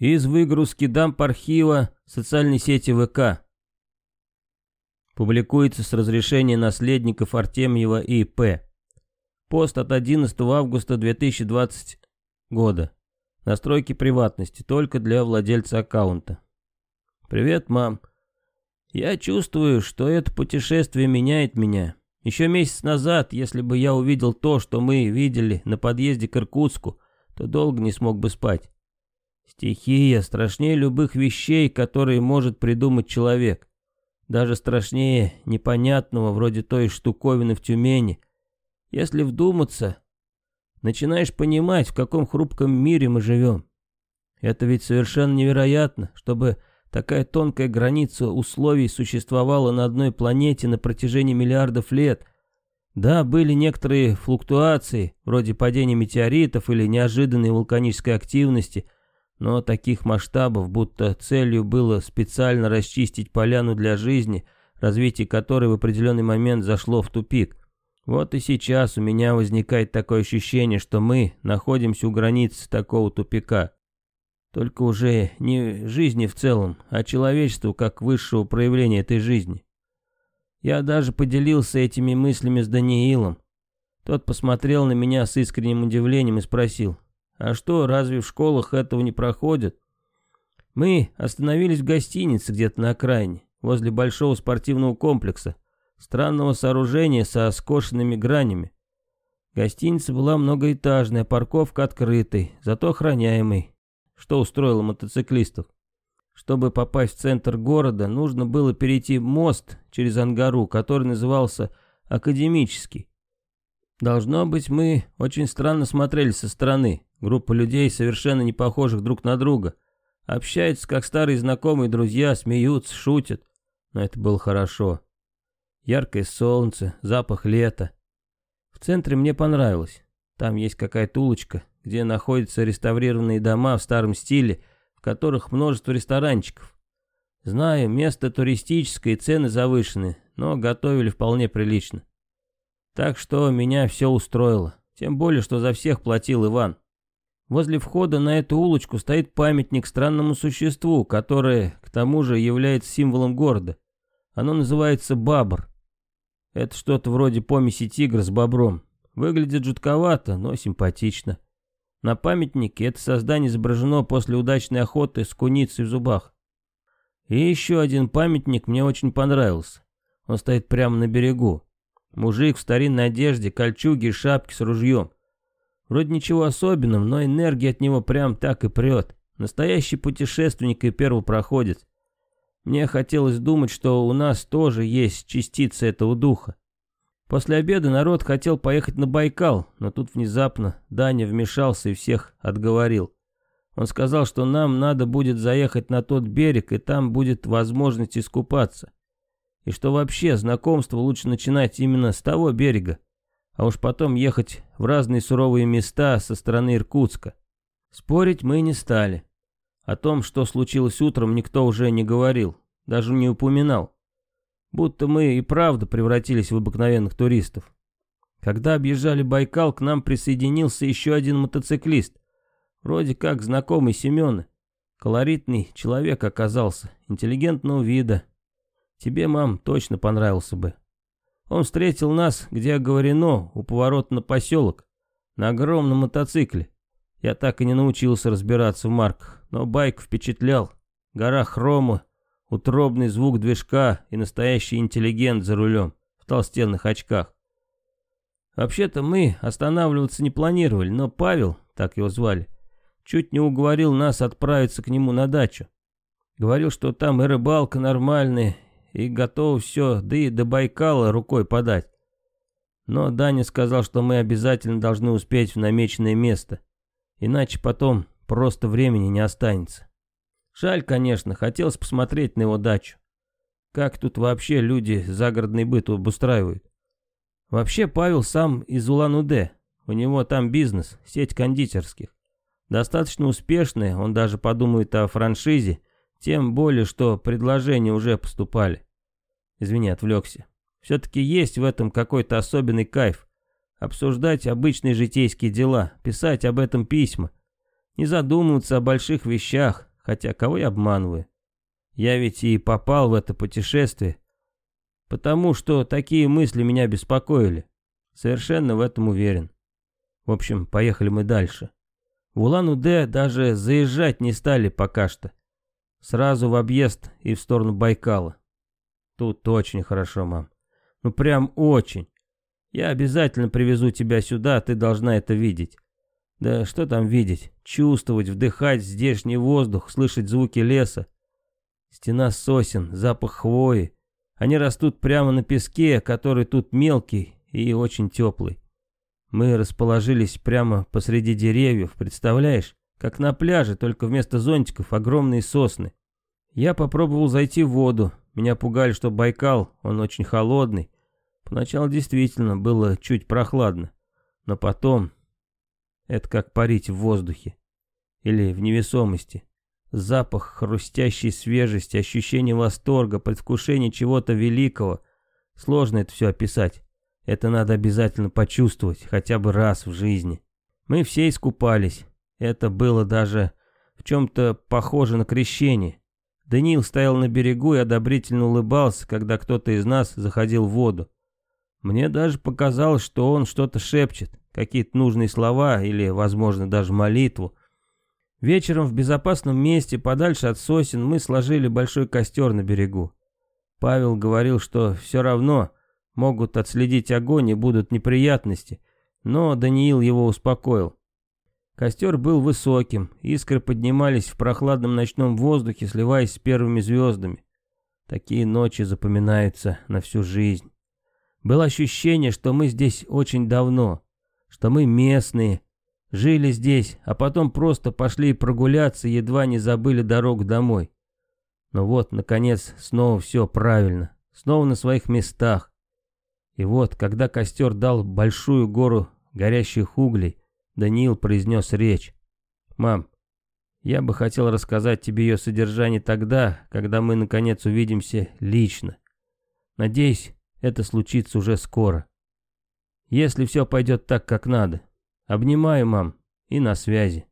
Из выгрузки дамп архива социальной сети ВК. Публикуется с разрешения наследников Артемьева и П. Пост от 11 августа 2020 года. Настройки приватности только для владельца аккаунта. Привет, мам. Я чувствую, что это путешествие меняет меня. Еще месяц назад, если бы я увидел то, что мы видели на подъезде к Иркутску, то долго не смог бы спать. Стихия страшнее любых вещей, которые может придумать человек. Даже страшнее непонятного, вроде той штуковины в Тюмени. Если вдуматься, начинаешь понимать, в каком хрупком мире мы живем. Это ведь совершенно невероятно, чтобы такая тонкая граница условий существовала на одной планете на протяжении миллиардов лет. Да, были некоторые флуктуации, вроде падения метеоритов или неожиданной вулканической активности – но таких масштабов, будто целью было специально расчистить поляну для жизни, развитие которой в определенный момент зашло в тупик. Вот и сейчас у меня возникает такое ощущение, что мы находимся у границы такого тупика. Только уже не жизни в целом, а человечеству как высшего проявления этой жизни. Я даже поделился этими мыслями с Даниилом. Тот посмотрел на меня с искренним удивлением и спросил, а что, разве в школах этого не проходит? Мы остановились в гостинице где-то на окраине, возле большого спортивного комплекса, странного сооружения со скошенными гранями. Гостиница была многоэтажная, парковка открытой, зато охраняемой, что устроило мотоциклистов. Чтобы попасть в центр города, нужно было перейти мост через Ангару, который назывался Академический. Должно быть, мы очень странно смотрели со стороны. Группа людей, совершенно не похожих друг на друга. Общаются, как старые знакомые друзья, смеются, шутят. Но это было хорошо. Яркое солнце, запах лета. В центре мне понравилось. Там есть какая-то улочка, где находятся реставрированные дома в старом стиле, в которых множество ресторанчиков. Знаю, место туристическое и цены завышены, но готовили вполне прилично. Так что меня все устроило. Тем более, что за всех платил Иван. Возле входа на эту улочку стоит памятник странному существу, которое, к тому же, является символом города. Оно называется Бабр. Это что-то вроде помеси тигра с бобром. Выглядит жутковато, но симпатично. На памятнике это создание изображено после удачной охоты с куницей в зубах. И еще один памятник мне очень понравился. Он стоит прямо на берегу. Мужик в старинной одежде, кольчуге и шапке с ружьем. Вроде ничего особенного, но энергия от него прям так и прет. Настоящий путешественник и первопроходец. Мне хотелось думать, что у нас тоже есть частица этого духа. После обеда народ хотел поехать на Байкал, но тут внезапно Даня вмешался и всех отговорил. Он сказал, что нам надо будет заехать на тот берег, и там будет возможность искупаться. И что вообще знакомство лучше начинать именно с того берега, а уж потом ехать в разные суровые места со стороны Иркутска. Спорить мы не стали. О том, что случилось утром, никто уже не говорил, даже не упоминал. Будто мы и правда превратились в обыкновенных туристов. Когда объезжали Байкал, к нам присоединился еще один мотоциклист. Вроде как знакомый Семена. Колоритный человек оказался, интеллигентного вида. Тебе, мам, точно понравился бы. Он встретил нас, где оговорено, у поворота на поселок, на огромном мотоцикле. Я так и не научился разбираться в марках, но байк впечатлял. Гора хрома, утробный звук движка и настоящий интеллигент за рулем, в толстенных очках. Вообще-то мы останавливаться не планировали, но Павел, так его звали, чуть не уговорил нас отправиться к нему на дачу. Говорил, что там и рыбалка нормальная, и готов все, да и до Байкала рукой подать. Но Даня сказал, что мы обязательно должны успеть в намеченное место, иначе потом просто времени не останется. Жаль, конечно, хотелось посмотреть на его дачу. Как тут вообще люди загородный быт обустраивают? Вообще Павел сам из Улан-Удэ, у него там бизнес, сеть кондитерских. Достаточно успешная, он даже подумает о франшизе, тем более, что предложения уже поступали. Извини, отвлекся. Все-таки есть в этом какой-то особенный кайф. Обсуждать обычные житейские дела, писать об этом письма. Не задумываться о больших вещах, Хотя кого я обманываю? Я ведь и попал в это путешествие, потому что такие мысли меня беспокоили. Совершенно в этом уверен. В общем, поехали мы дальше. В Улан-Удэ даже заезжать не стали пока что. Сразу в объезд и в сторону Байкала. Тут очень хорошо, мам. Ну прям очень. Я обязательно привезу тебя сюда, ты должна это видеть. Да что там видеть? Чувствовать, вдыхать здешний воздух, слышать звуки леса. Стена сосен, запах хвои. Они растут прямо на песке, который тут мелкий и очень теплый. Мы расположились прямо посреди деревьев, представляешь? Как на пляже, только вместо зонтиков огромные сосны. Я попробовал зайти в воду. Меня пугали, что Байкал, он очень холодный. Поначалу действительно было чуть прохладно. Но потом... Это как парить в воздухе. Или в невесомости. Запах хрустящей свежести, ощущение восторга, предвкушение чего-то великого. Сложно это все описать. Это надо обязательно почувствовать, хотя бы раз в жизни. Мы все искупались. Это было даже в чем-то похоже на крещение. Даниил стоял на берегу и одобрительно улыбался, когда кто-то из нас заходил в воду. Мне даже показалось, что он что-то шепчет, какие-то нужные слова или, возможно, даже молитву. Вечером в безопасном месте, подальше от сосен, мы сложили большой костер на берегу. Павел говорил, что все равно Могут отследить огонь и будут неприятности, но Даниил его успокоил. Костер был высоким, искры поднимались в прохладном ночном воздухе, сливаясь с первыми звездами. Такие ночи запоминаются на всю жизнь. Было ощущение, что мы здесь очень давно, что мы местные, жили здесь, а потом просто пошли прогуляться едва не забыли дорогу домой. Но вот, наконец, снова все правильно, снова на своих местах. И вот, когда костер дал большую гору горящих углей, Даниил произнес речь. «Мам, я бы хотел рассказать тебе ее содержание тогда, когда мы наконец увидимся лично. Надеюсь, это случится уже скоро. Если все пойдет так, как надо. Обнимаю, мам, и на связи».